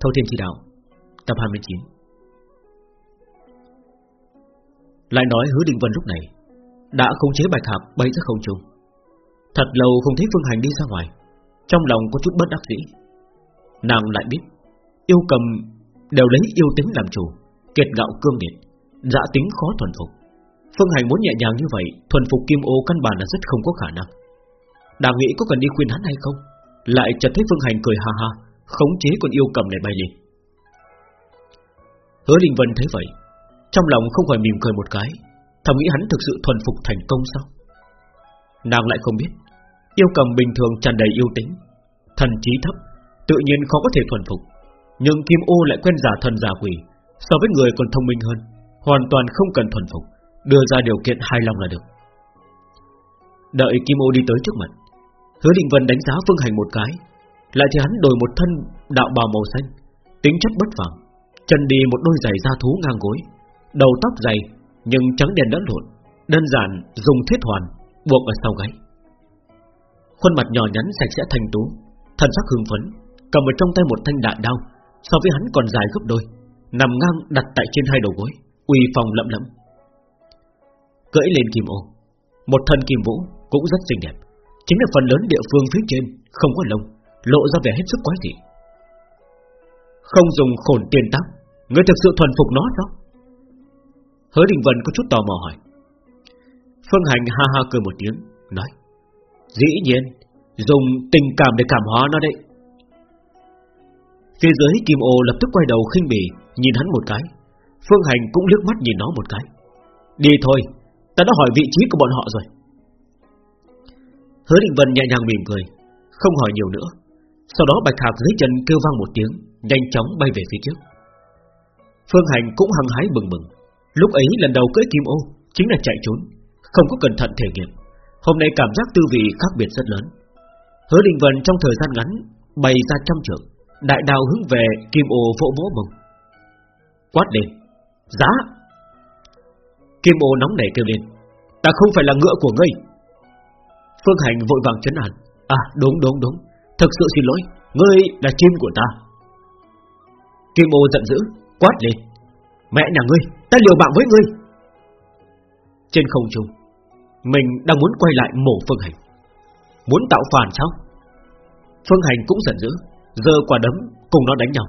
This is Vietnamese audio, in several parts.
Thâu Thiên Chỉ Đạo, Tập 29 Lại nói hứa định Vân lúc này Đã khống chế bạch hạp bay ra không trung. Thật lâu không thấy Phương Hành đi ra ngoài, Trong lòng có chút bất đắc dĩ. Nàng lại biết, Yêu cầm đều lấy yêu tính làm chủ, Kiệt gạo cương điệt Dạ tính khó thuần phục. Phương Hành muốn nhẹ nhàng như vậy, Thuần phục kim ô căn bản là rất không có khả năng. Nàng nghĩ có cần đi khuyên hắn hay không? Lại chợt thấy Phương Hành cười ha ha Khống chế con yêu cầm này bay lên. Hứa Đình Vân thấy vậy, Trong lòng không khỏi mỉm cười một cái, Thầm nghĩ hắn thực sự thuần phục thành công sao? Nàng lại không biết, Yêu cầm bình thường tràn đầy yêu tính, Thần trí thấp, Tự nhiên khó có thể thuần phục, Nhưng Kim Ô lại quen giả thần giả quỷ, So với người còn thông minh hơn, Hoàn toàn không cần thuần phục, Đưa ra điều kiện hài lòng là được. Đợi Kim Ô đi tới trước mặt, Hứa Định Vân đánh giá Phương Hành một cái lại thì hắn đổi một thân đạo bào màu xanh, Tính chất bất phẳng Chân đi một đôi giày da thú ngang gối, Đầu tóc dày Nhưng trắng đen đẫn lộn, Đơn giản dùng thiết hoàn Buộc ở sau gáy. Khuôn mặt nhỏ nhắn sạch sẽ thanh tú Thần sắc hưng phấn, Cầm ở trong tay một thanh đại đao, So với hắn còn dài gấp đôi, Nằm ngang đặt tại trên hai đầu gối, Uy phòng lẫm lẫm. Cưỡi lên kim ô, Một thân kim vũ cũng rất xinh đẹp, Chính là phần lớn địa phương phía trên Không có lông. Lộ ra vẻ hết sức quái dị. Không dùng khổn tiền tắc, Người thực sự thuần phục nó đó. Hứa Đình Vân có chút tò mò hỏi. Phương Hành ha ha cười một tiếng Nói Dĩ nhiên Dùng tình cảm để cảm hóa nó đấy. Phía dưới Kim Ô lập tức quay đầu khinh bỉ Nhìn hắn một cái. Phương Hành cũng liếc mắt nhìn nó một cái. Đi thôi Ta đã hỏi vị trí của bọn họ rồi. Hứa Định Vân nhẹ nhàng mỉm cười Không hỏi nhiều nữa. Sau đó Bạch Hạc dưới chân kêu vang một tiếng, Nhanh chóng bay về phía trước. Phương Hành cũng hăng hái bừng bừng. Lúc ấy lần đầu cưỡi kim ô Chính là chạy trốn, Không có cẩn thận thể nghiệm. Hôm nay cảm giác tư vị khác biệt rất lớn. Hứa đình Vân trong thời gian ngắn Bay ra trăm trượng, Đại đào hướng về kim ô vỗ vỗ mừng Quát lên, Giá! Kim ô nóng nảy kêu lên, Ta không phải là ngựa của ngươi. Phương Hành vội vàng chấn an À đúng đúng đúng. Thực sự xin lỗi, Ngươi là chim của ta. Kim ô giận dữ, Quát lên. Mẹ nhà ngươi, Ta liều mạng với ngươi. Trên không trung, Mình đang muốn quay lại mổ Phương Hành. Muốn tạo phản sao? Phương Hành cũng giận dữ Giờ quả đấm cùng nó đánh nhau.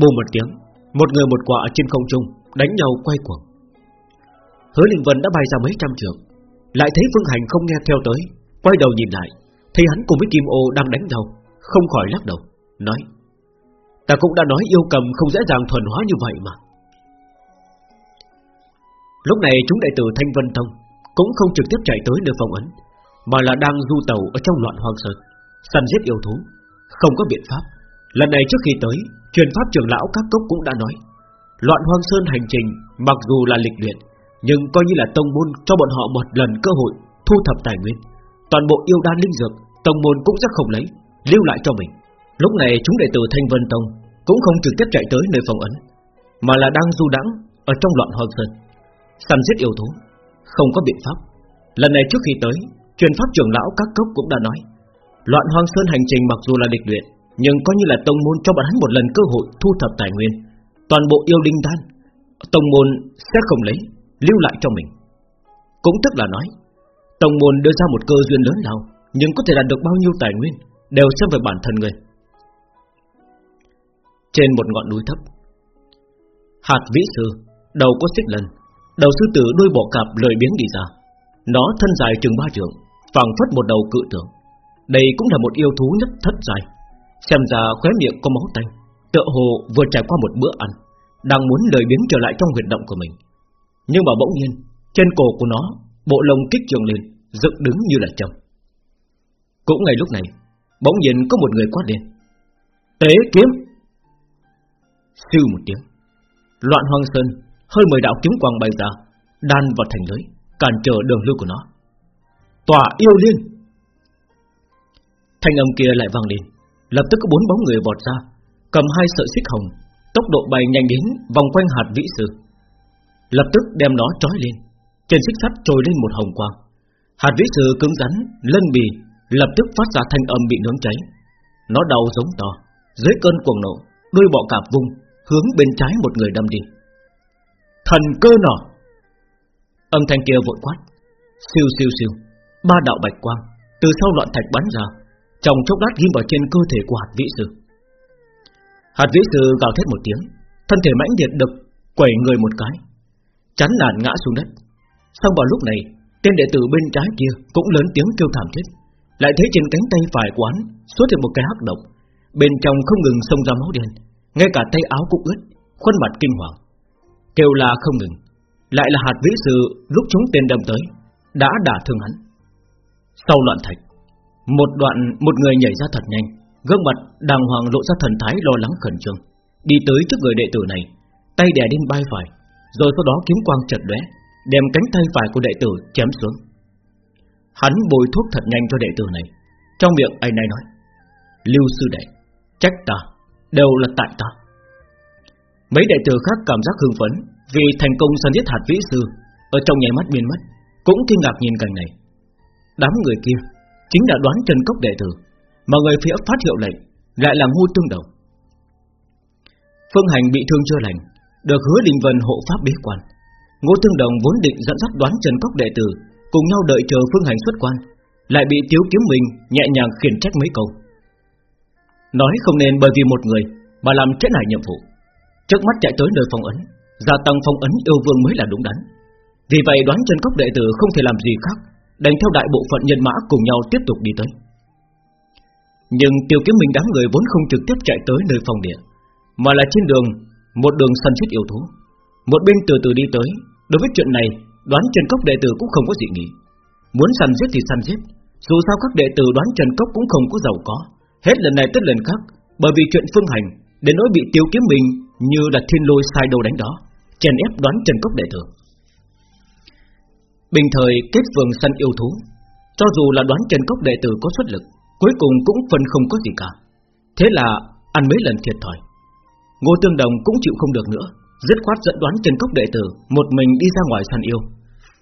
Bù một tiếng, Một người một quả trên không trung Đánh nhau quay cuồng. Hứa Linh Vân đã bay ra mấy trăm trường Lại thấy Phương Hành không nghe theo tới, Quay đầu nhìn lại. Thấy hắn cùng với Kim Ô đang đánh nhau, Không khỏi lắc đầu, Nói, Ta cũng đã nói yêu cầm không dễ dàng thuần hóa như vậy mà. Lúc này chúng đệ tử Thanh Vân Tông Cũng không trực tiếp chạy tới nơi phòng ấn, Mà là đang du tàu ở trong loạn hoang sơn, Săn giết yêu thú, Không có biện pháp. Lần này trước khi tới, Truyền pháp trưởng lão các cốc cũng đã nói, Loạn hoang sơn hành trình Mặc dù là lịch luyện, Nhưng coi như là tông môn cho bọn họ một lần cơ hội Thu thập tài nguyên, Toàn bộ yêu đan linh dược Tông môn cũng sẽ không lấy, Lưu lại cho mình. Lúc này chúng đệ tử Thanh Vân Tông Cũng không trực tiếp chạy tới nơi phòng ấn, Mà là đang du đãng Ở trong loạn hoang sơn. Săn giết yêu thú, Không có biện pháp. Lần này trước khi tới, Truyền pháp trưởng lão các cốc cũng đã nói, Loạn hoang sơn hành trình mặc dù là địch luyện, Nhưng coi như là tông môn cho bọn hắn một lần cơ hội Thu thập tài nguyên, Toàn bộ yêu linh đan, Tông môn sẽ không lấy, Lưu lại cho mình. Cũng tức là nói, Tông môn đưa ra một cơ duyên lớn nào nhưng có thể đạt được bao nhiêu tài nguyên Đều xem về bản thân người. Trên một ngọn núi thấp, Hạt vĩ sư Đầu có xích lần, Đầu sư tử đuôi bọ cạp lười biếng đi ra. Nó thân dài chừng ba trượng phẳng phất một đầu cự tượng. Đây cũng là một yêu thú nhất thất dài Xem ra khóe miệng có máu tanh, Tựa hồ vừa trải qua một bữa ăn, Đang muốn lười biếng trở lại trong huyệt động của mình. Nhưng mà bỗng nhiên, Trên cổ của nó, Bộ lông kích trường lên, Dựng đứng như là chồng cũng ngay lúc này, Bỗng nhiên có một người quát lên. Tế kiếm! Sư một tiếng, Loạn hoang sơn, Hơi mười đạo kiếm quang bay ra, Đan vào thành lưới, Cản trở đường lưu của nó. Tòa yêu liên! Thanh âm kia lại vang lên, Lập tức có bốn bóng người vọt ra, Cầm hai sợi xích hồng, Tốc độ bay nhanh đến vòng quanh hạt vĩ sư. Lập tức đem nó trói lên, Trên xích sắt trồi lên một hồng quang. Hạt vĩ sư cứng rắn, Lân bì Lập tức phát ra thanh âm bị nướng cháy. Nó đau giống to, Dưới cơn cuồng nộ, Đôi bọ cạp vung, Hướng bên trái một người đâm đi. Thần cơ nỏ Âm thanh kia vội quát. Siêu siêu siêu. Ba đạo bạch quang Từ sau loạn thạch bắn ra, Trong chốc lát ghim vào trên cơ thể của hạt vĩ sư. Hạt vĩ sư gào thét một tiếng, Thân thể mãnh liệt đực Quẩy người một cái. Chắn nản ngã xuống đất. Xong vào lúc này, Tên đệ tử bên trái kia cũng lớn tiếng kêu thảm thiết. Lại thấy trên cánh tay phải quán Xuất hiện một cái hắc độc. Bên trong không ngừng xông ra máu đen, Ngay cả tay áo cũng ướt, Khuôn mặt kinh hoàng. Kêu là không ngừng, Lại là hạt vĩ sư lúc chúng tên đâm tới, Đã đả thương hắn. Sau loạn thạch, Một đoạn, một người nhảy ra thật nhanh, Gương mặt đàng hoàng lộ ra thần thái lo lắng khẩn trương. Đi tới trước người đệ tử này, Tay đè lên vai phải, Rồi sau đó kiếm quang chật lóe, Đem cánh tay phải của đệ tử chém xuống. Hắn bồi thuốc thật nhanh cho đệ tử này. Trong miệng anh này nói, Lưu sư đệ, Trách ta, Đều là tại ta. Mấy đệ tử khác cảm giác hưng phấn Vì thành công săn giết hạt vĩ sư Ở trong nháy mắt biến mất, Cũng kinh ngạc nhìn cảnh này. Đám người kia Chính là đoán trần cốc đệ tử Mà người phía phát hiệu lệnh Lại là ngu tương đồng Phương hành bị thương chưa lành, Được hứa đình vân hộ pháp bế quan. Ngô Tương Đồng vốn định dẫn dắt đoán Trần Cốc đệ tử cùng nhau đợi chờ Phương Hành xuất quan, lại bị Tiếu Kiếm Minh nhẹ nhàng khiển trách mấy câu. Nói không nên bởi vì một người mà làm trễ nải nhiệm vụ. Trước mắt chạy tới nơi phong ấn, gia tăng phong ấn yêu vương mới là đúng đắn. Vì vậy đoán chân Cốc đệ tử không thể làm gì khác, đành theo đại bộ phận nhân mã cùng nhau tiếp tục đi tới. Nhưng Tiêu Kiếm Minh đám người vốn không trực tiếp chạy tới nơi phòng địa, mà là trên đường một đường săn giết yêu thú. Một bên từ từ đi tới Đối với chuyện này Đoán Trần Cốc đệ tử cũng không có gì nghĩ Muốn săn giết thì săn giết. Dù sao các đệ tử đoán Trần Cốc cũng không có giàu có. Hết lần này tới lần khác, Bởi vì chuyện phương hành, Để nỗi bị tiêu kiếm mình Như là thiên lôi sai đầu đánh đó, Chèn ép đoán Trần Cốc đệ tử. Bình thời kết vườn săn yêu thú, Cho dù là đoán Trần Cốc đệ tử có xuất lực, Cuối cùng cũng phần không có gì cả. Thế là ăn mấy lần thiệt thòi. Ngô Tương Đồng cũng chịu không được nữa, dứt khoát dẫn đoán Trần Cốc đệ tử một mình đi ra ngoài săn yêu.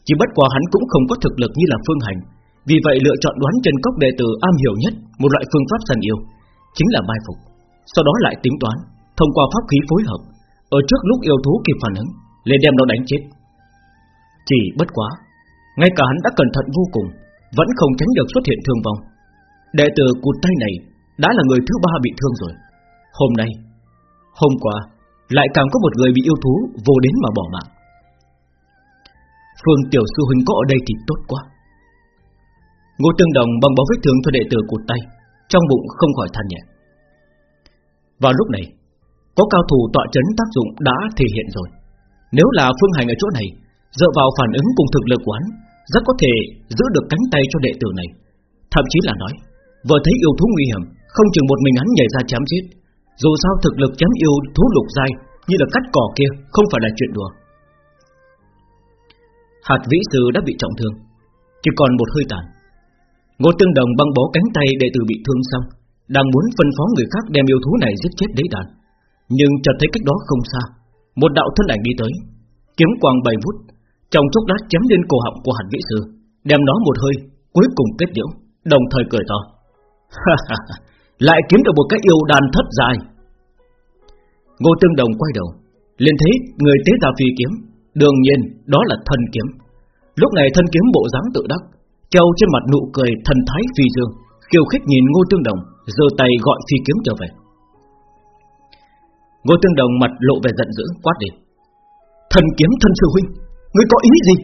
Chỉ bất quá hắn cũng không có thực lực như là Phương Hành, vì vậy lựa chọn đoán chân Cốc đệ tử am hiểu nhất một loại phương pháp săn yêu, chính là mai phục. Sau đó lại tính toán, thông qua pháp khí phối hợp, ở trước lúc yêu thú kịp phản ứng, lên đem nó đánh chết. Chỉ bất quá, ngay cả hắn đã cẩn thận vô cùng, vẫn không tránh được xuất hiện thương vong. Đệ tử cụt tay này đã là người thứ ba bị thương rồi. Hôm nay, hôm qua lại càng có một người bị yêu thú vô đến mà bỏ mạng Phương tiểu sư huynh có ở đây thì tốt quá. Ngô Tương Đồng bằng bó vết thương cho đệ tử cụt tay, Trong bụng không khỏi than nhẹ. Vào lúc này, Có cao thủ tọa chấn tác dụng đã thể hiện rồi. Nếu là phương hành ở chỗ này, Dựa vào phản ứng cùng thực lực quán, Rất có thể giữ được cánh tay cho đệ tử này. Thậm chí là nói, Vừa thấy yêu thú nguy hiểm, Không chừng một mình hắn nhảy ra chém giết. Dù sao thực lực chém yêu thú lục dai Như là cắt cỏ kia Không phải là chuyện đùa. Hạt vĩ sư đã bị trọng thương. Chỉ còn một hơi tàn. Ngô Tương Đồng băng bó cánh tay đệ tử bị thương xong, Đang muốn phân phó người khác đem yêu thú này giết chết đế đàn. Nhưng chợt thấy cách đó không xa, Một đạo thân ảnh đi tới, Kiếm quang bảy vút, Trong chốc lát chém lên cổ họng của hạt vĩ sư, Đem nó một hơi, Cuối cùng kết liễu, Đồng thời cười to. Lại kiếm được một cái yêu đàn thất dài. Ngô Tương Đồng quay đầu, liền thấy người tế tà phi kiếm Đương nhiên, đó là thân kiếm. Lúc này thân kiếm bộ dáng tự đắc, Treo trên mặt nụ cười thần thái phi dương, Khiêu khích nhìn Ngô Tương Đồng, giơ tay gọi phi kiếm trở về. Ngô Tương Đồng mặt lộ vẻ giận dữ, quát đi Thần kiếm thân sư huynh, Ngươi có ý gì?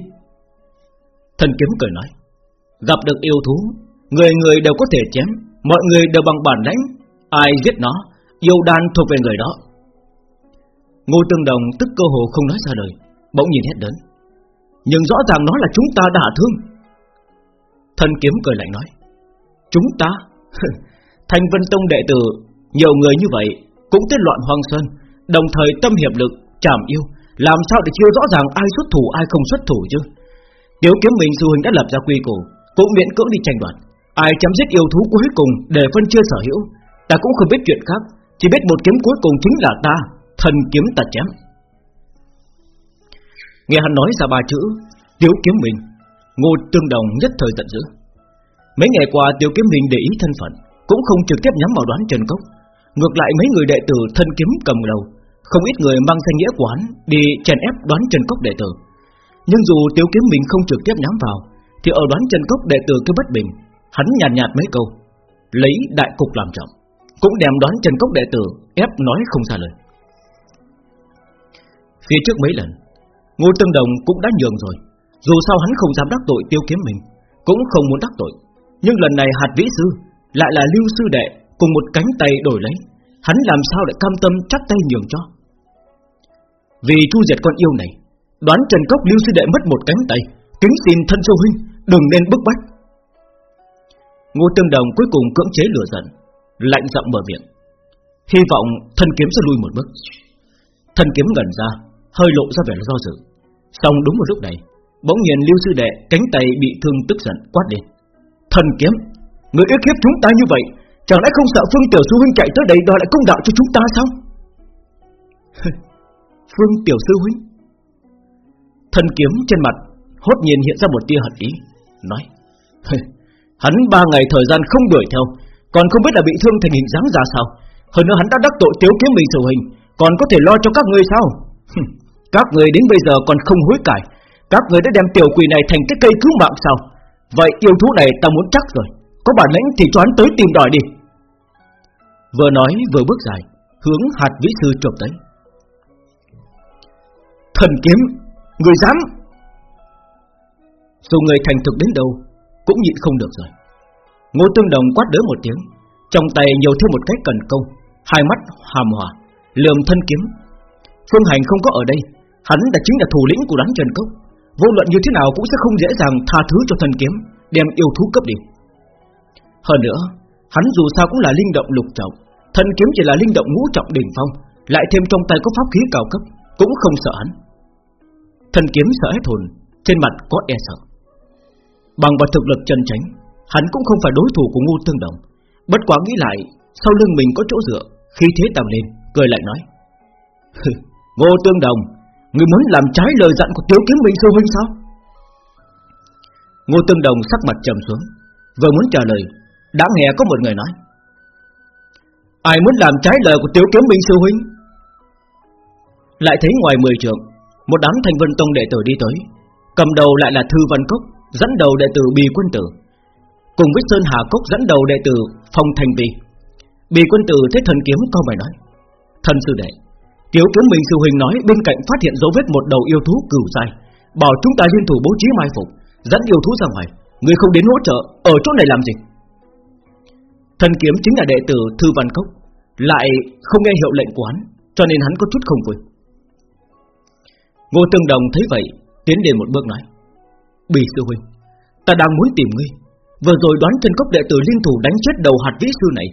Thần kiếm cười nói. Gặp được yêu thú, Người người đều có thể chém, Mọi người đều bằng bản lãnh, Ai giết nó, Yêu đan thuộc về người đó. Ngô Tương Đồng tức cơ hồ không nói ra lời. Bỗng nhìn hết lớn. Nhưng rõ ràng nó là chúng ta đã thương. Thần kiếm cười lạnh nói, Chúng ta? Thanh Vân Tông đệ tử, Nhiều người như vậy Cũng tên loạn hoang sơn, Đồng thời tâm hiệp lực, chảm yêu, Làm sao để chưa rõ ràng ai xuất thủ, ai không xuất thủ chứ? Tiếu kiếm mình sư huynh đã lập ra quy củ, Cũng miễn cưỡng đi tranh đoạt. Ai chém giết yêu thú cuối cùng để phân chia sở hữu, Ta cũng không biết chuyện khác, Chỉ biết một kiếm cuối cùng chính là ta, Thần kiếm ta chém. Nghe hắn nói ra ba chữ Tiếu kiếm mình Ngô tương đồng nhất thời giận dữ. Mấy ngày qua Tiếu Kiếm Minh để ý thân phận Cũng không trực tiếp nhắm vào đoán Trần Cốc. Ngược lại mấy người đệ tử thân kiếm cầm đầu Không ít người mang danh nghĩa quán Đi chèn ép đoán Trần Cốc đệ tử. Nhưng dù Tiếu Kiếm mình không trực tiếp nhắm vào Thì ở đoán Trần Cốc đệ tử cứ bất bình Hắn nhàn nhạt, nhạt mấy câu Lấy đại cục làm trọng Cũng đem đoán Trần Cốc đệ tử Ép nói không ra lời. Phía trước mấy lần Ngô Tương Đồng cũng đã nhường rồi. Dù sao hắn không dám đắc tội tiêu kiếm mình Cũng không muốn đắc tội. Nhưng lần này hạt vĩ sư Lại là lưu sư đệ Cùng một cánh tay đổi lấy. Hắn làm sao lại cam tâm chắp tay nhường cho? Vì chu diệt con yêu này, Đoán Trần Cốc lưu sư đệ mất một cánh tay, Kính xin thân sâu huynh, Đừng nên bức bách. Ngô Tương Đồng cuối cùng cưỡng chế lửa giận, Lạnh giọng mở miệng. Hy vọng thân kiếm sẽ lui một bước. Thân kiếm gần ra, Hơi lộ ra vẻ do dự. Xong đúng một lúc này, Bỗng nhiên Lưu Sư Đệ cánh tay bị thương tức giận quát lên. Thần kiếm, Người ức hiếp chúng ta như vậy, Chẳng lẽ không sợ Phương Tiểu Sư Huynh chạy tới đây đòi lại công đạo cho chúng ta sao? Phương Tiểu Sư Huynh. Thần kiếm trên mặt Hốt nhiên hiện ra một tia hận ý, Nói, Hắn ba ngày thời gian không đuổi theo, Còn không biết là bị thương thành hình dáng ra sao. Hơn nữa hắn đã đắc tội tiếu kiếm mình sự hình, Còn có thể lo cho các ngươi sao? Các người đến bây giờ còn không hối cải. Các người đã đem tiểu quỷ này thành cái cây cứu mạng sao? Vậy yêu thú này ta muốn chắc rồi. Có bản lĩnh thì choán tới tìm đòi đi. Vừa nói, vừa bước dài, Hướng hạt vĩ sư trộm tới. Thần kiếm, Người dám! Dù người thành thực đến đâu, Cũng nhịn không được rồi. Ngô Tương Đồng quát đỡ một tiếng, Trong tay nhiều thêm một cái cần câu, Hai mắt hàm hòa, Lườm thân kiếm. Phương Hành không có ở đây Hắn đã chính là thủ lĩnh của đám Trần Cốc. Vô luận như thế nào cũng sẽ không dễ dàng tha thứ cho thần kiếm, Đem yêu thú cấp đi. Hơn nữa, Hắn dù sao cũng là linh động lục trọng Thần kiếm chỉ là linh động ngũ trọng đỉnh phong, Lại thêm trong tay có pháp khí cao cấp, Cũng không sợ hắn. Thần kiếm sợ hết hồn, Trên mặt có e sợ. Bằng vào thực lực chân tránh Hắn cũng không phải đối thủ của ngu tương đồng. Bất quá nghĩ lại, Sau lưng mình có chỗ dựa Khi thế tầm lên, Cười lại nói Ngô Tương Đồng Người muốn làm trái lời dặn của Tiếu Kiếm Minh Sư Huynh sao? Ngô Tương Đồng sắc mặt trầm xuống, Vừa muốn trả lời, Đã nghe có một người nói. Ai muốn làm trái lời của Tiếu Kiếm Minh Sư Huynh? Lại thấy ngoài mười trường Một đám thành vân tông đệ tử đi tới, Cầm đầu lại là Thư Văn Cốc, Dẫn đầu đệ tử Bì Quân Tử. Cùng với Sơn Hà Cốc dẫn đầu đệ tử Phong Thành Vi. Bì Quân Tử thấy thần kiếm câu mày nói, Thần sư đệ Tiểu kiếm mình sư huynh nói bên cạnh phát hiện dấu vết một đầu yêu thú cửu dài, bảo chúng ta liên thủ bố trí mai phục, dẫn yêu thú ra ngoài. Người không đến hỗ trợ, ở chỗ này làm gì? Thần kiếm chính là đệ tử Thư Văn Cốc, lại không nghe hiệu lệnh của hắn, cho nên hắn có chút không vui. Ngô Tương Đồng thấy vậy, tiến đến một bước nói: Bì sư huynh, ta đang muốn tìm ngươi. Vừa rồi đoán chân cốc đệ tử liên thủ đánh chết đầu hạt vĩ sư này,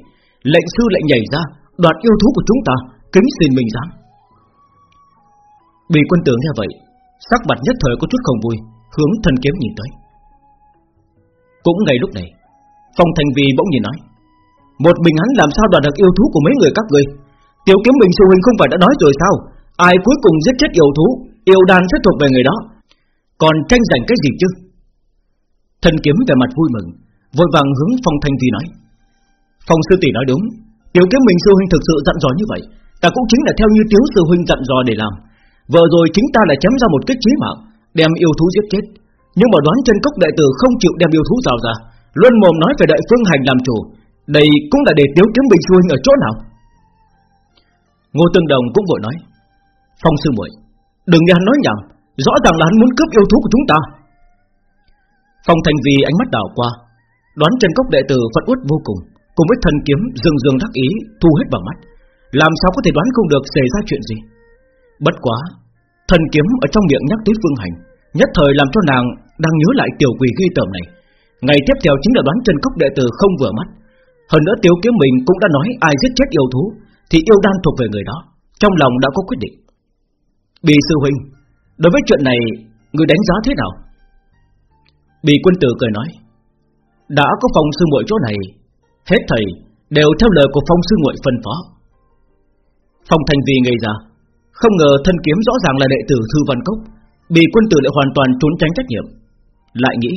lệnh sư lại nhảy ra đoạt yêu thú của chúng ta, kính xin mình dám bị quân tử nghe vậy, Sắc mặt nhất thời có chút không vui, Hướng thân kiếm nhìn tới. Cũng ngay lúc này, Phong Thành Vi bỗng nhìn nói, Một mình hắn làm sao đoạt được yêu thú của mấy người các ngươi? Tiểu kiếm mình sư huynh không phải đã nói rồi sao? Ai cuối cùng giết chết yêu thú, Yêu đàn sẽ thuộc về người đó. Còn tranh giành cái gì chứ? Thần kiếm về mặt vui mừng, Vội vàng hướng Phong Thanh Vi nói, Phong sư tỷ nói đúng, Tiểu kiếm mình sư huynh thực sự dặn dò như vậy, Ta cũng chính là theo như Tiếu sư huynh dặn dò để làm. Vừa rồi chính ta đã chém ra một kích chí mạng, Đem yêu thú giết chết. Nhưng mà đoán chân cốc đại tử không chịu đem yêu thú rào ra Luân mồm nói về đại phương hành làm chủ. Đây cũng là để tiếu kiếm bình xuôi ở chỗ nào? Ngô Tương Đồng cũng vội nói, Phong sư muội, Đừng nghe hắn nói nhầm Rõ ràng là hắn muốn cướp yêu thú của chúng ta. Phong Thành Vì ánh mắt đảo qua, Đoán chân cốc đệ tử phật uất vô cùng Cùng với thần kiếm dương dương đắc ý Thu hết vào mắt. Làm sao có thể đoán không được xảy ra chuyện gì? Bất quá, Thần kiếm ở trong miệng nhắc tới Phương Hành, Nhất thời làm cho nàng đang nhớ lại tiểu quỷ ghi tởm này. Ngày tiếp theo chính là đoán chân Cốc đệ tử không vừa mắt. Hơn nữa tiểu kiếm mình cũng đã nói Ai giết chết yêu thú, Thì yêu đan thuộc về người đó, Trong lòng đã có quyết định. Bì sư huynh, Đối với chuyện này Người đánh giá thế nào? Bì quân tử cười nói, Đã có phòng sư muội chỗ này, Hết thầy đều theo lời của phong sư muội phân phó. Phong thành vì ngây ra không ngờ thân kiếm rõ ràng là đệ tử Thư Văn Cốc. Bì quân tử lại hoàn toàn trốn tránh trách nhiệm. Lại nghĩ,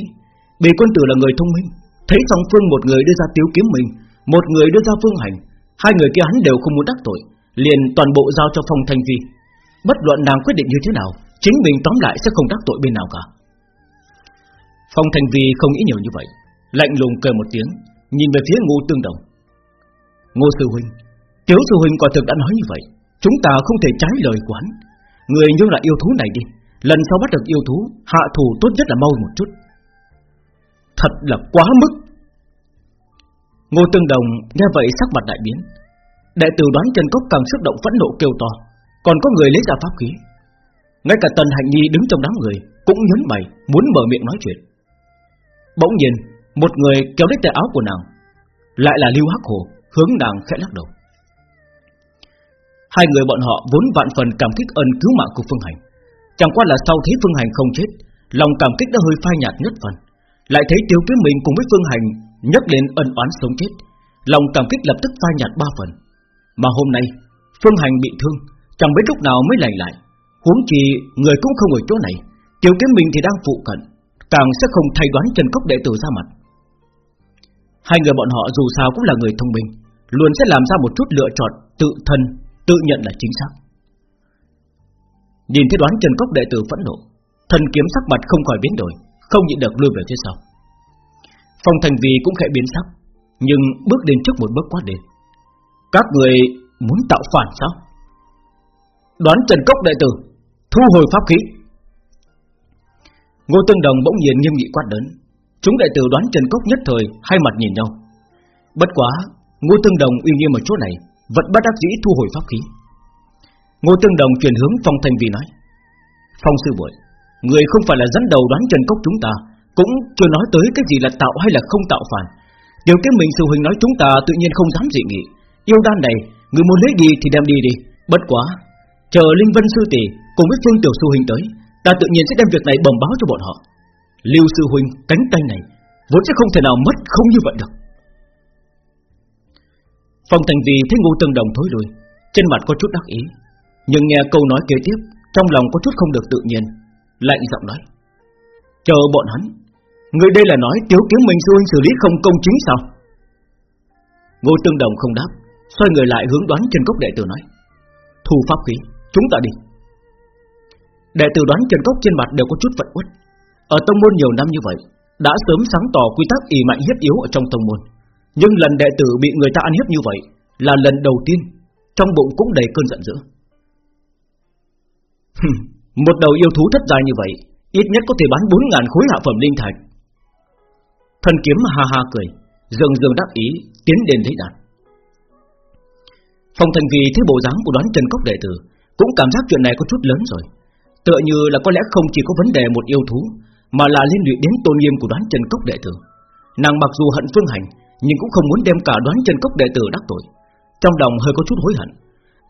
Bì quân tử là người thông minh. Thấy song phương một người đưa ra tiếu kiếm mình, Một người đưa ra phương hành, Hai người kia hắn đều không muốn đắc tội, Liền toàn bộ giao cho Phong Thanh Vi. Bất luận nàng quyết định như thế nào, Chính mình tóm lại sẽ không đắc tội bên nào cả. Phong Thanh Vi không nghĩ nhiều như vậy, Lạnh lùng cười một tiếng, Nhìn về phía Ngô Tương Đồng. Ngô Sư Huynh Tiếu Sư Huynh quả thực đã nói như vậy. Chúng ta không thể trái lời của hắn. Người như là yêu thú này đi. Lần sau bắt được yêu thú, Hạ thủ tốt nhất là mau một chút. Thật là quá mức. Ngô Tương Đồng nghe vậy sắc mặt đại biến. Đệ tử đoán Trần Cốc càng xúc động phẫn nộ kêu to. Còn có người lấy ra pháp khí. Ngay cả Tần Hạnh Nhi đứng trong đám người Cũng nhấn mày, muốn mở miệng nói chuyện. Bỗng nhiên, Một người kéo lấy tay áo của nàng, Lại là Lưu Hắc Hồ, Hướng nàng khẽ lắc đầu. Hai người bọn họ vốn vạn phần cảm kích ơn cứu mạng của Phương Hành. Chẳng qua là sau thấy Phương Hành không chết Lòng cảm kích đã hơi phai nhạt nhất phần. Lại thấy Tiêu Kiếm Minh cùng với Phương Hành Nhắc đến ân oán sống chết. Lòng cảm kích lập tức phai nhạt ba phần. Mà hôm nay Phương Hành bị thương Chẳng biết lúc nào mới lành lại. Huống chi người cũng không ở chỗ này Tiêu Kiếm Minh thì đang phụ cận Càng sẽ không thay đoán Trần Cốc đệ tử ra mặt. Hai người bọn họ dù sao cũng là người thông minh Luôn sẽ làm ra một chút lựa chọn Tự thân, tự nhận là chính xác. Nhìn thấy đoán Trần Cốc đệ tử phẫn nộ, Thần kiếm sắc mặt không khỏi biến đổi, Không nhịn được lùi về phía sau. Phong Thành Vì cũng khẽ biến sắc, Nhưng bước đến trước một bước quá đến Các người muốn tạo phản sao? Đoán Trần Cốc đệ tử, Thu hồi pháp khí. Ngô Tương Đồng bỗng nhiên nghiêm nghị quát lớn, Chúng đệ tử đoán Trần Cốc nhất thời Hai mặt nhìn nhau. Bất quá, Ngô Tương Đồng uy nghiêm ở chỗ này vẫn bắt đắc dĩ thu hồi pháp khí. Ngô Tương Đồng chuyển hướng Phong thanh vi nói, Phong sư bội Người không phải là dẫn đầu đoán Trần Cốc chúng ta, Cũng chưa nói tới cái gì là tạo hay là không tạo phản. Điều cái mình sư huynh nói chúng ta tự nhiên không dám dị nghị. Yêu đan này, Người muốn lấy đi thì đem đi đi. Bất quá, Chờ Linh Vân sư tỷ cùng với Phương Tiểu sư huynh tới, Ta tự nhiên sẽ đem việc này bẩm báo cho bọn họ. Lưu sư huynh cánh tay này, Vốn sẽ không thể nào mất không như vậy được. Phong Thành Vì thấy Ngô Tương Đồng thối lui, Trên mặt có chút đắc ý, Nhưng nghe câu nói kế tiếp, Trong lòng có chút không được tự nhiên, Lạnh giọng nói, Chờ bọn hắn, Người đây là nói Tiếu Kiếm Minh sư huynh xử lý không công chính sao? Ngô Tương Đồng không đáp, Xoay người lại hướng đoán Trần Cốc đệ tử nói, Thu pháp khí, Chúng ta đi. Đệ tử đoán Trần Cốc trên mặt đều có chút vận uất. Ở tông môn nhiều năm như vậy, Đã sớm sáng tỏ quy tắc ỷ mạnh hiếp yếu ở trong tông môn. Nhưng lần đệ tử bị người ta ăn hiếp như vậy Là lần đầu tiên, Trong bụng cũng đầy cơn giận dữ. Một đầu yêu thú thất dài như vậy, Ít nhất có thể bán 4.000 khối hạ phẩm linh thạch. Thần kiếm ha ha cười, Dường dường đắc ý, Tiến đến thấy đàn Phong Thành Vì thấy bộ dáng của đoán Trần Cốc đệ tử, Cũng cảm giác chuyện này có chút lớn rồi. Tựa như là có lẽ không chỉ có vấn đề một yêu thú, Mà là liên lụy đến tôn nghiêm của đoán Trần Cốc đệ tử. Nàng mặc dù hận Phương Hành nhưng cũng không muốn đem cả đoán chân Cốc đệ tử đắc tội. Trong lòng hơi có chút hối hận.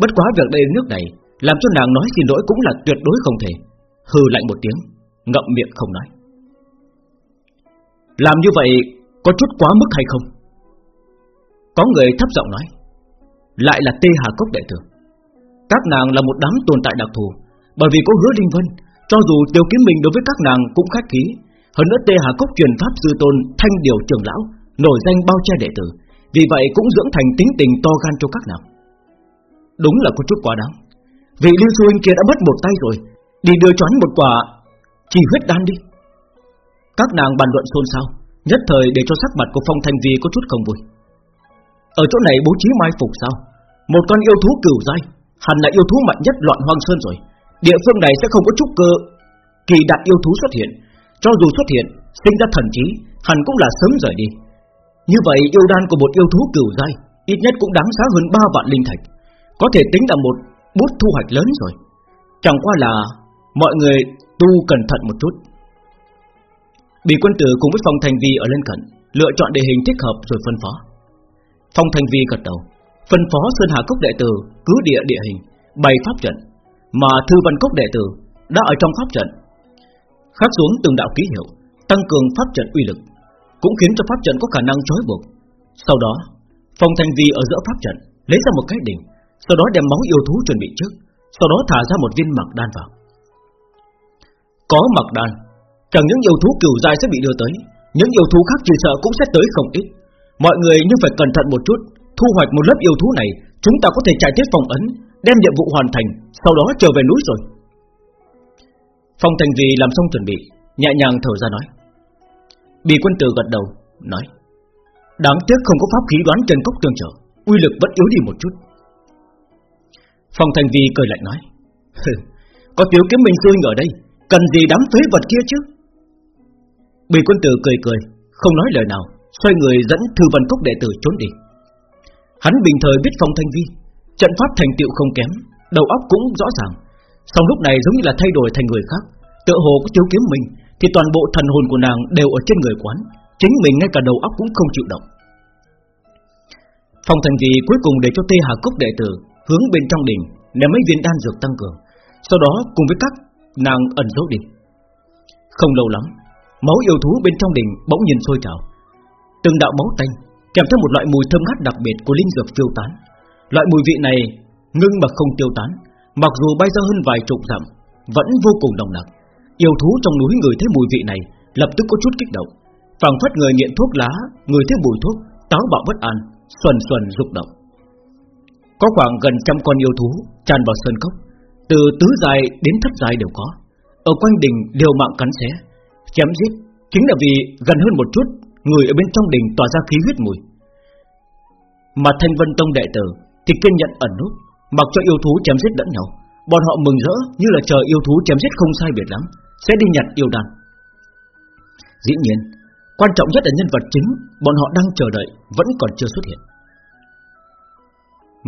Bất quá việc đây nước này Làm cho nàng nói xin lỗi cũng là tuyệt đối không thể. Hừ lạnh một tiếng, Ngậm miệng không nói. Làm như vậy Có chút quá mức hay không? Có người thấp giọng nói, Lại là Tê Hà Cốc đệ tử. Các nàng là một đám tồn tại đặc thù, Bởi vì có hứa Linh Vân, Cho dù tiêu kiếm mình đối với các nàng cũng khách khí. Hơn nữa Tê Hà Cốc truyền pháp sư tôn Thanh điều trưởng lão Nổi danh bao che đệ tử, Vì vậy cũng dưỡng thành tính tình to gan cho các nàng. Đúng là có chút quá đáng. Vị Lưu Sư Huynh kia đã mất một tay rồi, Đi đưa choán một quả Chỉ huyết đan đi. Các nàng bàn luận xôn xao, Nhất thời để cho sắc mặt của Phong Thanh Vi có chút không vui. Ở chỗ này bố trí mai phục sao? Một con yêu thú cửu dai Hẳn là yêu thú mạnh nhất loạn hoang sơn rồi. Địa phương này sẽ không có chút cơ Kỳ đại yêu thú xuất hiện. Cho dù xuất hiện, Sinh ra thần trí, Hẳn cũng là sớm rời đi. Như vậy, yêu đan của một yêu thú cửu dai Ít nhất cũng đáng giá hơn 3 vạn linh thạch, Có thể tính là một bút thu hoạch lớn rồi. Chẳng qua là Mọi người tu cẩn thận một chút. Bị quân tử cùng với Phong Thành Vi ở lên cận, Lựa chọn địa hình thích hợp rồi phân phó. Phong Thành Vi gật đầu, Phân phó Sơn Hà Cốc đệ tử Cứ địa địa hình, Bày pháp trận, Mà Thư Văn Cốc đệ tử Đã ở trong pháp trận. Khắc xuống từng đạo ký hiệu, Tăng cường pháp trận uy lực. Cũng khiến cho pháp trận có khả năng trói buộc. Sau đó, Phong Thành Vi ở giữa pháp trận Lấy ra một cái đỉnh, Sau đó đem máu yêu thú chuẩn bị trước, Sau đó thả ra một viên mặc đan vào. Có mặc đan, Chẳng những yêu thú cửu dài sẽ bị đưa tới, Những yêu thú khác chỉ sợ cũng sẽ tới không ít. Mọi người nhưng phải cẩn thận một chút, Thu hoạch một lớp yêu thú này, Chúng ta có thể chạy tiếp phòng ấn, Đem nhiệm vụ hoàn thành, Sau đó trở về núi rồi. Phong Thành vi làm xong chuẩn bị, Nhẹ nhàng thở ra nói. Bì quân tử gật đầu, Nói, Đáng tiếc không có pháp khí đoán chân cốc tương trợ, Uy lực vẫn yếu đi một chút. Phong Thành Vi cười lạnh nói Có tiểu kiếm minh sư ở đây, Cần gì đám phế vật kia chứ? Bì quân tử cười cười, Không nói lời nào, Xoay người dẫn thư văn cốc đệ tử trốn đi. Hắn bình thời biết Phong Thanh Vi, Trận pháp thành tựu không kém, Đầu óc cũng rõ ràng Xong lúc này giống như là thay đổi thành người khác, Tựa hồ có chiếu kiếm mình thì toàn bộ thần hồn của nàng đều ở trên người quán Chính mình ngay cả đầu óc cũng không chịu động Phong Thành Kỳ cuối cùng để cho Tê Hà Cốc đệ tử hướng bên trong đỉnh ném mấy viên đan dược tăng cường, sau đó cùng với các nàng ẩn giấu đi. Không lâu lắm, máu yêu thú bên trong đỉnh bỗng nhiên sôi trào, từng đạo máu tanh kèm theo một loại mùi thơm ngát đặc biệt của linh dược tiêu tán. Loại mùi vị này ngưng mà không tiêu tán, mặc dù bay ra hơn vài chục dặm, vẫn vô cùng nồng nặc. Yêu thú trong núi người thấy mùi vị này, lập tức có chút kích động, phảng phất người nghiện thuốc lá, người thấy mùi thuốc, táo bạo bất an, xuân xuân rục động. Có khoảng gần trăm con yêu thú tràn vào sơn cốc, từ tứ dài đến thất dài đều có. Ở quanh đỉnh đều mạng cắn xé, chém giết, chính là vì gần hơn một chút, người ở bên trong đỉnh tỏa ra khí huyết mùi. Mà Thanh Vân Tông đệ tử thì kiên nhận ẩn nút, mặc cho yêu thú chém giết lẫn nhau, bọn họ mừng rỡ như là chờ yêu thú chém giết không sai biệt lắm, sẽ đi nhặt yêu đan. Dĩ nhiên, quan trọng nhất là nhân vật chính, bọn họ đang chờ đợi vẫn còn chưa xuất hiện.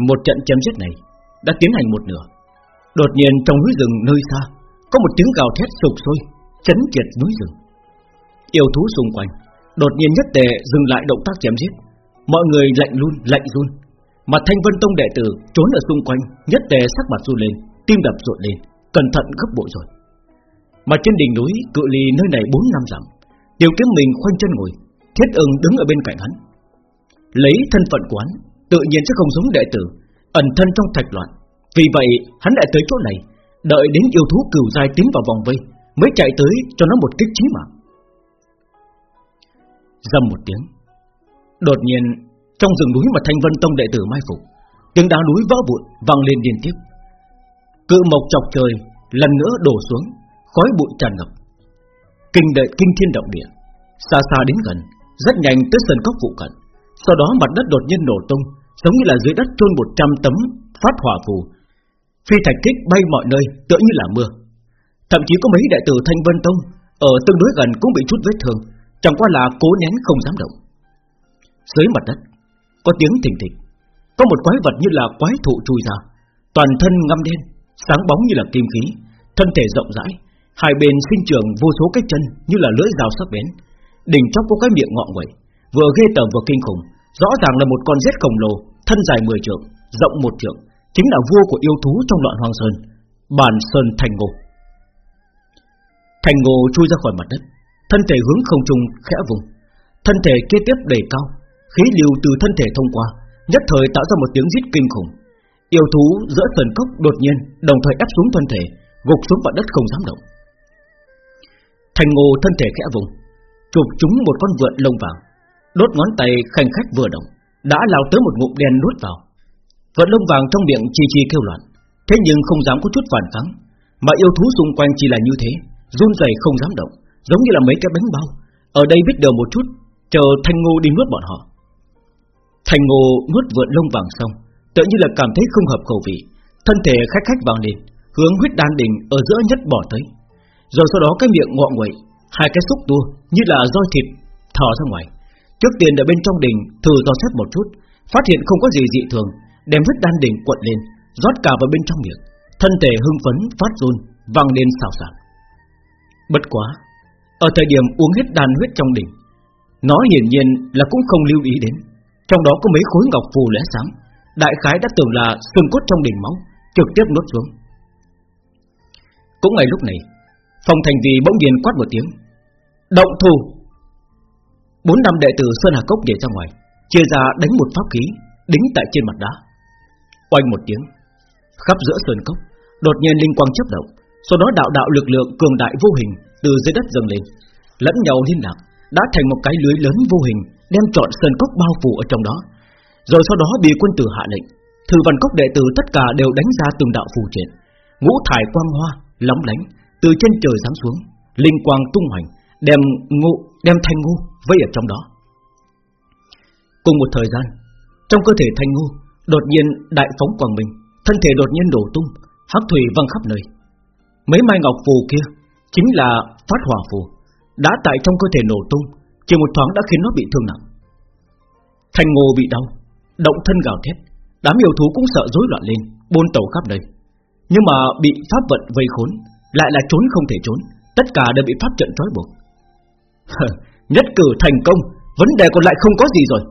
Một trận chém giết này đã tiến hành một nửa. Đột nhiên trong núi rừng nơi xa có một tiếng gào thét sục sôi, chấn triệt núi rừng. Yêu thú xung quanh đột nhiên nhất tề dừng lại động tác chém giết, mọi người lạnh luôn lạnh run. Mà Thanh Vân Tông đệ tử trốn ở xung quanh, nhất tề sắc mặt run lên, tim đập rộn lên, cẩn thận gấp bội rồi. Mà trên đỉnh núi cự ly nơi này bốn năm dặm, Tiêu Kiếm mình khoanh chân ngồi, Thiết Ưng đứng ở bên cạnh hắn, lấy thân phận quán tự nhiên sẽ không giống đệ tử, ẩn thân trong thạch loạn. Vì vậy, hắn lại tới chỗ này, đợi đến yêu thú cửu dài tiến vào vòng vây, mới chạy tới cho nó một kích chí mạng. Dầm một tiếng, đột nhiên trong rừng núi mà Thanh Vân Tông đệ tử mai phục, tiếng đá núi vỡ vụn vang lên liên tiếp. Cự mộc chọc trời lần nữa đổ xuống, khói bụi tràn ngập. Kinh đệ kinh thiên động địa, xa xa đến gần, rất nhanh tới sân cốc phụ cận. Sau đó mặt đất đột nhiên nổ tung, giống như là dưới đất trôn 100 tấm phát hỏa phù. Phi thạch kích bay mọi nơi, tựa như là mưa. Thậm chí có mấy đại tử Thanh Vân Tông ở tương đối gần cũng bị chút vết thương, chẳng qua là cố nén không dám động. Dưới mặt đất có tiếng thình thịch, có một quái vật như là quái thụ chui ra, toàn thân ngăm đen, sáng bóng như là kim khí, thân thể rộng rãi, hai bên sinh trưởng vô số cái chân như là lưỡi dao sắc bén, đỉnh chóp có cái miệng ngọn nguậy, vừa ghê tởm vừa kinh khủng, rõ ràng là một con rết khổng lồ, thân dài 10 trượng, rộng một trượng, chính là vua của yêu thú trong đoạn hoang sơn, bản sơn thành ngô. Thành ngô chui ra khỏi mặt đất, thân thể hướng không trung khẽ vùng, thân thể kế tiếp đầy cao, khí lưu từ thân thể thông qua, nhất thời tạo ra một tiếng rít kinh khủng. Yêu thú giữa sơn cốc đột nhiên đồng thời ép xuống thân thể, gục xuống mặt đất không dám động. Thành ngô thân thể khẽ vùng, chụp chúng một con vượn lông vàng, đốt ngón tay khanh khách vừa động, đã lao tới một ngụm đen nuốt vào. Vượn lông vàng trong miệng chi chi kêu loạn, thế nhưng không dám có chút phản kháng, mà yêu thú xung quanh chỉ là như thế, run rẩy không dám động, giống như là mấy cái bánh bao. Ở đây biết đều một chút, chờ Thanh Ngô đi nuốt bọn họ. Thanh Ngô nuốt vượn lông vàng xong, tự như là cảm thấy không hợp khẩu vị, thân thể khách khách vàng lên, hướng huyết đan đỉnh ở giữa nhất bỏ tới, rồi sau đó cái miệng ngọ nguậy, hai cái xúc tua như là roi thịt thò ra ngoài. Trước tiên ở bên trong đỉnh thử dò xét một chút, phát hiện không có gì dị thường, đem huyết đan đỉnh cuộn lên, rót cả vào bên trong miệng, thân thể hưng phấn phát run, vang lên xào xạc. Bất quá, ở thời điểm uống hết đan huyết trong đỉnh, nó hiển nhiên là cũng không lưu ý đến, trong đó có mấy khối ngọc phù lóe sáng, đại khái đã tưởng là xương cốt trong đỉnh máu, trực tiếp nuốt xuống. Cũng ngay lúc này, Phong Thành Vì bỗng nhiên quát một tiếng, động thủ. Bốn năm đệ tử Sơn Hà Cốc nhảy ra ngoài, chia ra đánh một pháp khí, đính tại trên mặt đá. Oanh một tiếng, khắp giữa sơn cốc, đột nhiên linh quang chớp động, sau đó đạo đạo lực lượng cường đại vô hình từ dưới đất dâng lên, lẫn nhau liên lạc, đã thành một cái lưới lớn vô hình đem trọn sơn cốc bao phủ ở trong đó. Rồi sau đó bị quân tử hạ lệnh Thư văn cốc đệ tử tất cả đều đánh ra từng đạo phù triện Ngũ thải quang hoa Lóng lánh từ trên trời giáng xuống, Linh quang tung hoành, Đem ngụ đem thanh ngu vây ở trong đó. Cùng một thời gian, Trong cơ thể thanh ngu Đột nhiên đại phóng quang minh, Thân thể đột nhiên đổ tung, Hắc thủy văng khắp nơi. Mấy mai ngọc phù kia Chính là phát hỏa phù, Đã tại trong cơ thể nổ tung, Chỉ một thoáng đã khiến nó bị thương nặng. Thanh ngô bị đau, Động thân gào thét, Đám yêu thú cũng sợ rối loạn lên Bôn tẩu khắp nơi. Nhưng mà bị pháp vận vây khốn lại là trốn không thể trốn. Tất cả đều bị pháp trận trói buộc. Nhất cử thành công Vấn đề còn lại không có gì rồi.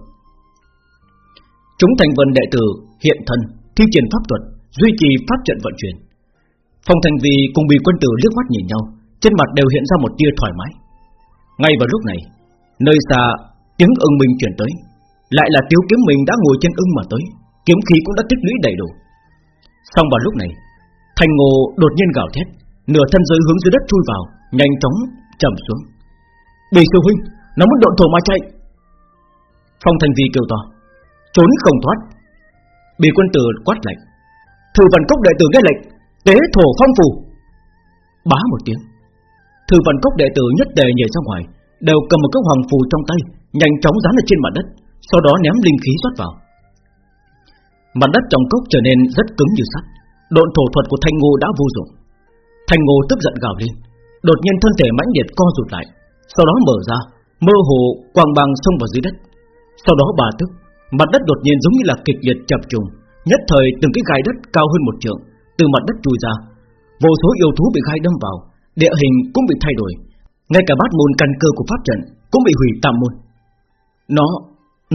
Chúng thành vân đệ tử hiện thân thi triển pháp thuật duy trì pháp trận vận chuyển. Phong Thành Vì cùng Bì Quân Tử liếc mắt nhìn nhau, trên mặt đều hiện ra một tia thoải mái. Ngay vào lúc này, nơi xa tiếng ưng mình chuyển tới, lại là Tiếu Kiếm mình đã ngồi trên ưng mà tới, kiếm khí cũng đã tích lũy đầy đủ. Xong vào lúc này, Thành Ngô đột nhiên gào thét, nửa thân dưới hướng dưới đất chui vào, nhanh chóng trầm xuống. Bì sư huynh, nó muốn độn thổ mà chạy. Phong Thành Vi kêu to, trốn không thoát. Bì Quân Tử quát lệnh. Thư Văn Cốc đệ tử nghe lệnh, Tế thổ phong phù Bá một tiếng Thư văn cốc đệ tử nhất đề nhảy ra ngoài Đều cầm một cái hoàng phù trong tay Nhanh chóng dán lên trên mặt đất Sau đó ném linh khí rót vào Mặt đất trong cốc trở nên rất cứng như sắt Độn thổ thuật của Thanh Ngô đã vô dụng Thanh Ngô tức giận gào lên Đột nhiên thân thể mãnh liệt co rụt lại Sau đó mở ra Mơ hồ quang băng xông vào dưới đất Sau đó bà tức Mặt đất đột nhiên giống như là kịch liệt chập trùng Nhất thời từng cái gai đất cao hơn một trượng từ mặt đất chui ra, vô số yêu thú bị gai đâm vào, địa hình cũng bị thay đổi, ngay cả bát môn căn cơ của pháp trận cũng bị hủy tam môn. Nó,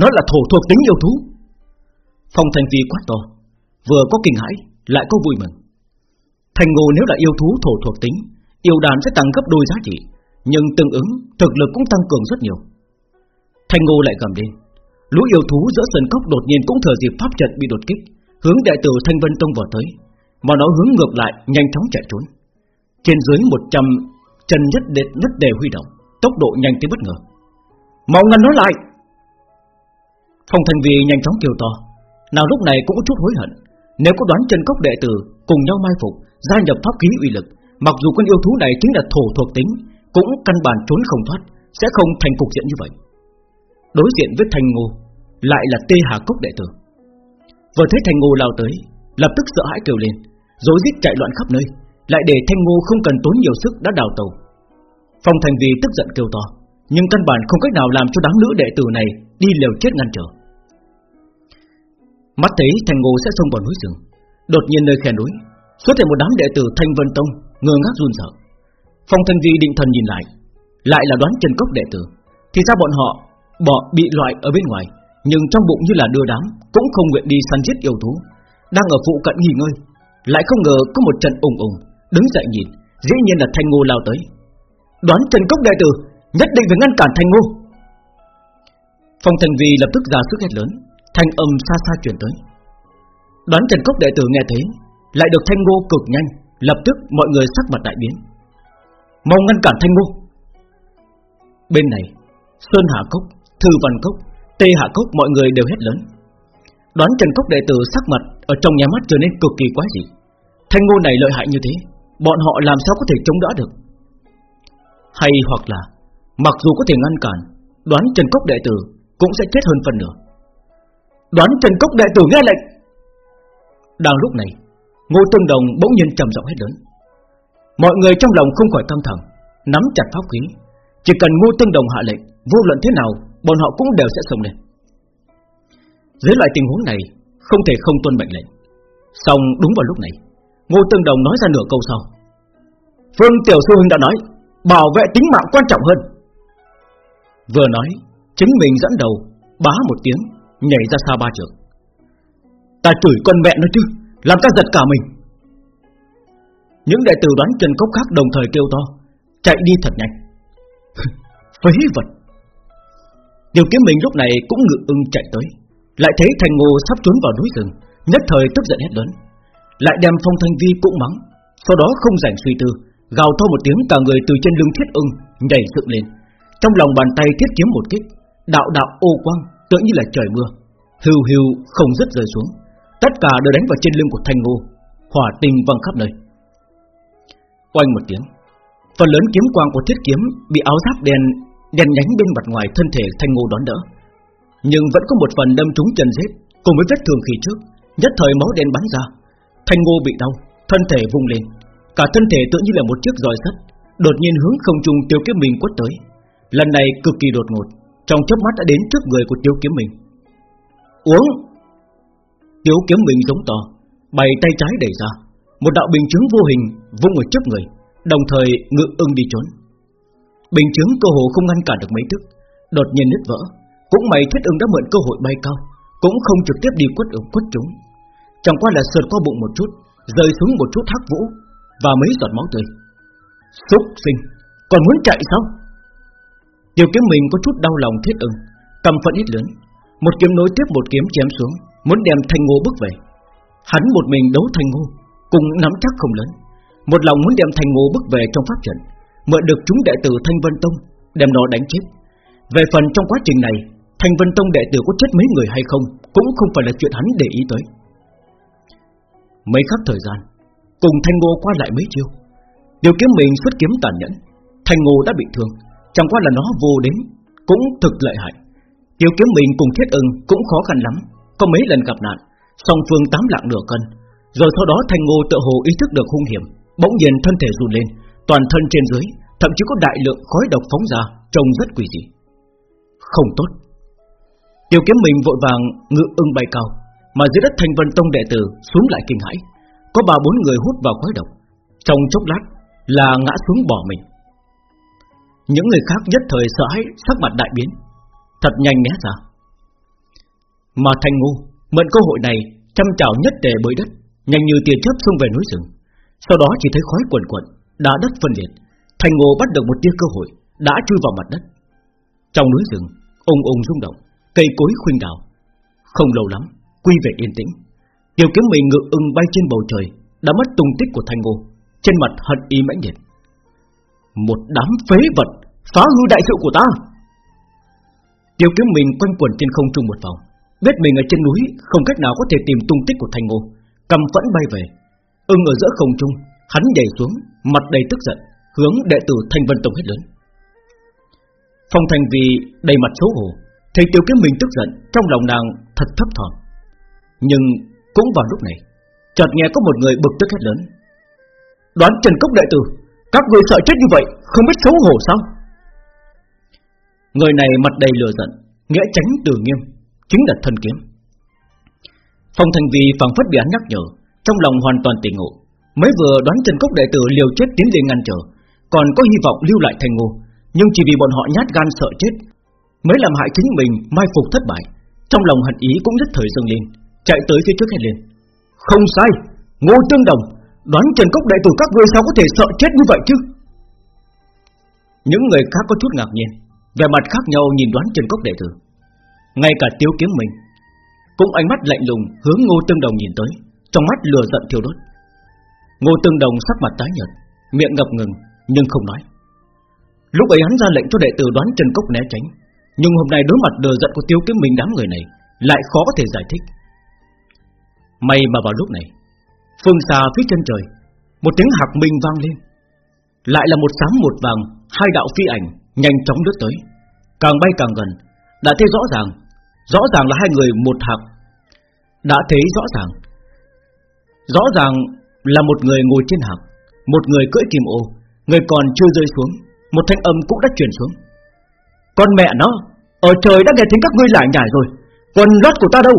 nó là thổ thuộc tính yêu thú. Phong Thành Phi quát to, vừa có kinh hãi, lại có vui mừng. Thành Ngô nếu là yêu thú thổ thuộc tính, yêu đàn sẽ tăng gấp đôi giá trị, nhưng tương ứng thực lực cũng tăng cường rất nhiều. Thành Ngô lại gầm lên, lũ yêu thú giữa sân cốc đột nhiên cũng thừa dịp pháp trận bị đột kích, hướng đại tử Thanh Vân Tông vào tới, mà nó hướng ngược lại nhanh chóng chạy trốn. Trên dưới 100 chân nhất đệt nhất đề huy động, tốc độ nhanh tới bất ngờ. Mau ngăn nó lại! Phong Thành Vì nhanh chóng kêu to, nào lúc này cũng có chút hối hận. Nếu có đoán chân cốc đệ tử cùng nhau mai phục, gia nhập pháp khí uy lực, mặc dù con yêu thú này chính là thổ thuộc tính, cũng căn bản trốn không thoát, sẽ không thành cục diện như vậy. Đối diện với Thành Ngô, lại là Tê Hà Cốc đệ tử. Vừa thấy Thành Ngô lao tới, lập tức sợ hãi kêu lên, rối rít chạy loạn khắp nơi, lại để Thanh Ngô không cần tốn nhiều sức đã đào tàu. Phong Thành Vì tức giận kêu to, nhưng căn bản không cách nào làm cho đám nữ đệ tử này đi liều chết ngăn trở. Mắt thấy Thanh Ngô sẽ xông vào núi rừng, đột nhiên nơi khe núi xuất hiện một đám đệ tử Thanh Vân Tông ngơ ngác run sợ. Phong thanh Vi định thần nhìn lại, lại là đoán chân cốc đệ tử, thì ra bọn họ bỏ bị loại ở bên ngoài, nhưng trong bụng như là đưa đám, cũng không nguyện đi săn giết yêu thú, đang ở phụ cận nghỉ ngơi, lại không ngờ có một trận ùng ùng, đứng dậy nhìn, dĩ nhiên là Thanh Ngô lao tới. Đoán Trần Cốc đệ tử, nhất định phải ngăn cản Thanh Ngô. Phong Thành Vi lập tức ra sức hét lớn, thanh âm xa xa truyền tới. Đoán Trần Cốc đệ tử nghe thấy, lại được Thanh Ngô cực nhanh, lập tức mọi người sắc mặt đại biến. Mau ngăn cản Thanh Ngô. Bên này, Sơn Hạ Cốc, Thư Văn Cốc, Tê Hạ Cốc mọi người đều hét lớn. Đoán Trần Cốc đệ tử sắc mặt ở trong nhà mắt trở nên cực kỳ quái dị. Thanh ngô này lợi hại như thế, bọn họ làm sao có thể chống đỡ được? Hay hoặc là, mặc dù có thể ngăn cản, đoán Trần Cốc đệ tử cũng sẽ chết hơn phần nửa. Đoán Trần Cốc đệ tử nghe lệnh. Đang lúc này, Ngô Tương Đồng bỗng nhiên trầm giọng hết lớn. Mọi người trong lòng không khỏi căng thẳng, nắm chặt pháp khí, chỉ cần Ngô Tương Đồng hạ lệnh, vô luận thế nào, bọn họ cũng đều sẽ sống lên. Dưới loại tình huống này Không thể không tuân mệnh lệnh Xong đúng vào lúc này Ngô Tương Đồng nói ra nửa câu sau Phương Tiểu Sư Huynh đã nói Bảo vệ tính mạng quan trọng hơn Vừa nói Chính mình dẫn đầu Bá một tiếng Nhảy ra xa ba trường. Ta chửi con mẹ nó chứ, Làm ta giật cả mình. Những đệ tử đoán chân cốc khác đồng thời kêu to, Chạy đi thật nhanh. Phế vật. Điều kiếm mình lúc này cũng ngự ưng chạy tới, lại thấy Thành Ngô sắp trốn vào núi rừng, Nhất thời tức giận hết lớn. Lại đem Phong Thanh Vi cũng mắng, Sau đó không rảnh suy tư, Gào to một tiếng cả người từ trên lưng thiết ưng Nhảy dựng lên. Trong lòng bàn tay thiết kiếm một kích, Đạo đạo ô quang tựa như là trời mưa. Hưu hưu không dứt rơi xuống. Tất cả đều đánh vào trên lưng của Thanh Ngô Hỏa tinh văng khắp nơi. Quanh một tiếng, Phần lớn kiếm quang của thiết kiếm Bị áo giáp đen đen nhánh bên mặt ngoài thân thể Thanh Ngô đón đỡ. Nhưng vẫn có một phần đâm trúng chân giết, Cùng với vết thương khi trước, Nhất thời máu đen bắn ra. Thanh Ngô bị đau, Thân thể vung lên. Cả thân thể tựa như là một chiếc roi sắt, Đột nhiên hướng không trung tiêu kiếm mình quất tới. Lần này cực kỳ đột ngột. Trong chớp mắt đã đến trước người của tiêu kiếm mình Uống. Tiêu kiếm mình giống to, Bày tay trái đẩy ra, Một đạo bình chứng vô hình vung ở trước người, Đồng thời ngự ưng đi trốn. Bình chứng cơ hồ không ngăn cản được mấy tức Đột nhiên nứt vỡ, Cũng may thiết ưng đã mượn cơ hội bay cao, Cũng không trực tiếp đi quất ở quất chúng. Chẳng qua là sượt qua bụng một chút, Rơi xuống một chút thác vũ Và mấy giọt máu tươi. Súc sinh, Còn muốn chạy sao? Tiểu kiếm mình có chút đau lòng thiết ưng, Cầm phận ít lớn. Một kiếm nối tiếp một kiếm chém xuống, Muốn đem thanh ngô bước về. Hắn một mình đấu thanh ngô, Cùng nắm chắc không lớn. Một lòng muốn đem thanh ngô bước về trong pháp trận, Mượn được chúng đệ tử Thanh Vân Tông, Đem nó đánh chết. Về phần trong quá trình này, Thanh Vân Tông đệ tử có chết mấy người hay không, Cũng không phải là chuyện hắn để ý tới. Mấy khắc thời gian, Cùng Thanh Ngô qua lại mấy chiêu. Điều kiếm mình xuất kiếm tàn nhẫn, Thanh Ngô đã bị thương. Chẳng qua là nó vô đến, Cũng thực lợi hại. Tiêu kiếm mình cùng thiết ưng cũng khó khăn lắm. Có mấy lần gặp nạn, Song phương tám lạng nửa cân. Rồi sau đó Thanh Ngô tự hồ ý thức được hung hiểm, Bỗng nhiên thân thể run lên, Toàn thân trên dưới, Thậm chí có đại lượng khói độc phóng ra, Trông rất quỷ dị. Không tốt. Tiểu kiếm mình vội vàng ngự ưng bay cao, Mà dưới đất thanh vân tông đệ tử xuống lại kinh hãi. Có ba bốn người hút vào khói độc. Trong chốc lát là ngã xuống bỏ mình. Những người khác nhất thời sợ hãi Sắc mặt đại biến Thật nhanh né ra Mà thành ngu mượn cơ hội này Chăm chảo nhất tề bới đất Nhanh như tia chớp xông về núi rừng Sau đó chỉ thấy khói quần quần đã đất phân liệt, Thành Ngô bắt được một tia cơ hội, đã chui vào mặt đất. Trong núi rừng, ung ung rung động, cây cối khuynh đảo. Không lâu lắm, quy về yên tĩnh. Tiểu kiếm mình ngự ưng bay trên bầu trời, đã mất tung tích của Thành Ngô, trên mặt hận y mãnh liệt. Một đám phế vật, phá hư đại sự của ta. tiêu kiếm mình quanh quẩn trên không trung một vòng, biết mình ở trên núi không cách nào có thể tìm tung tích của Thành Ngô, cầm vẫn bay về. Ưng ở giữa không trung, hắn nhảy xuống, mặt đầy tức giận, hướng đệ tử Thanh Vân Tông hết lớn. Phong Thành vì đầy mặt xấu hổ, thấy Tiêu Kiếm mình tức giận, trong lòng nàng thật thấp thỏm. Nhưng cũng vào lúc này, chợt nghe có một người bực tức hết lớn. Đoán Trần Cốc đệ tử, các người sợ chết như vậy, không biết xấu hổ sao? Người này mặt đầy lừa giận, nghĩa tránh từ nghiêm, chính là thân kiếm. Phong Thành Vì phảng phất bị hắn nhắc nhở, trong lòng hoàn toàn tỉnh ngộ, Mới vừa đoán Trần Cốc đệ tử liều chết tiến lên ngăn trở Còn có hy vọng lưu lại thành ngô Nhưng chỉ vì bọn họ nhát gan sợ chết Mới làm hại chính mình mai phục thất bại. Trong lòng hận ý cũng rất thời dâng lên Chạy tới phía trước hét lên Không sai, ngô tương đồng Đoán Trần Cốc đệ tử các ngươi sao có thể sợ chết như vậy chứ? Những người khác có chút ngạc nhiên về mặt khác nhau nhìn đoán Trần Cốc đệ tử Ngay cả tiêu kiếm mình Cũng ánh mắt lạnh lùng hướng ngô tương đồng nhìn tới Trong mắt lừa giận thiêu đốt Ngô Tương Đồng sắc mặt tái nhợt, miệng ngập ngừng nhưng không nói. Lúc ấy hắn ra lệnh cho đệ tử đoán Trần Cốc né tránh, nhưng hôm nay đối mặt lừa giận của Tiêu Kiếm mình đám người này, lại khó có thể giải thích. May mà vào lúc này, phương xa phía chân trời, một tiếng hạc minh vang lên, lại là một sáng một vàng, hai đạo phi ảnh nhanh chóng lướt tới, càng bay càng gần, đã thấy rõ ràng, rõ ràng là hai người một hạc, đã thấy rõ ràng, rõ ràng là một người ngồi trên hạc, một người cưỡi kim ô, người còn chưa rơi xuống, một thanh âm cũng đã truyền xuống. Con mẹ nó, ở trời đã nghe tiếng các ngươi lại nhảy rồi, quần lót của ta đâu?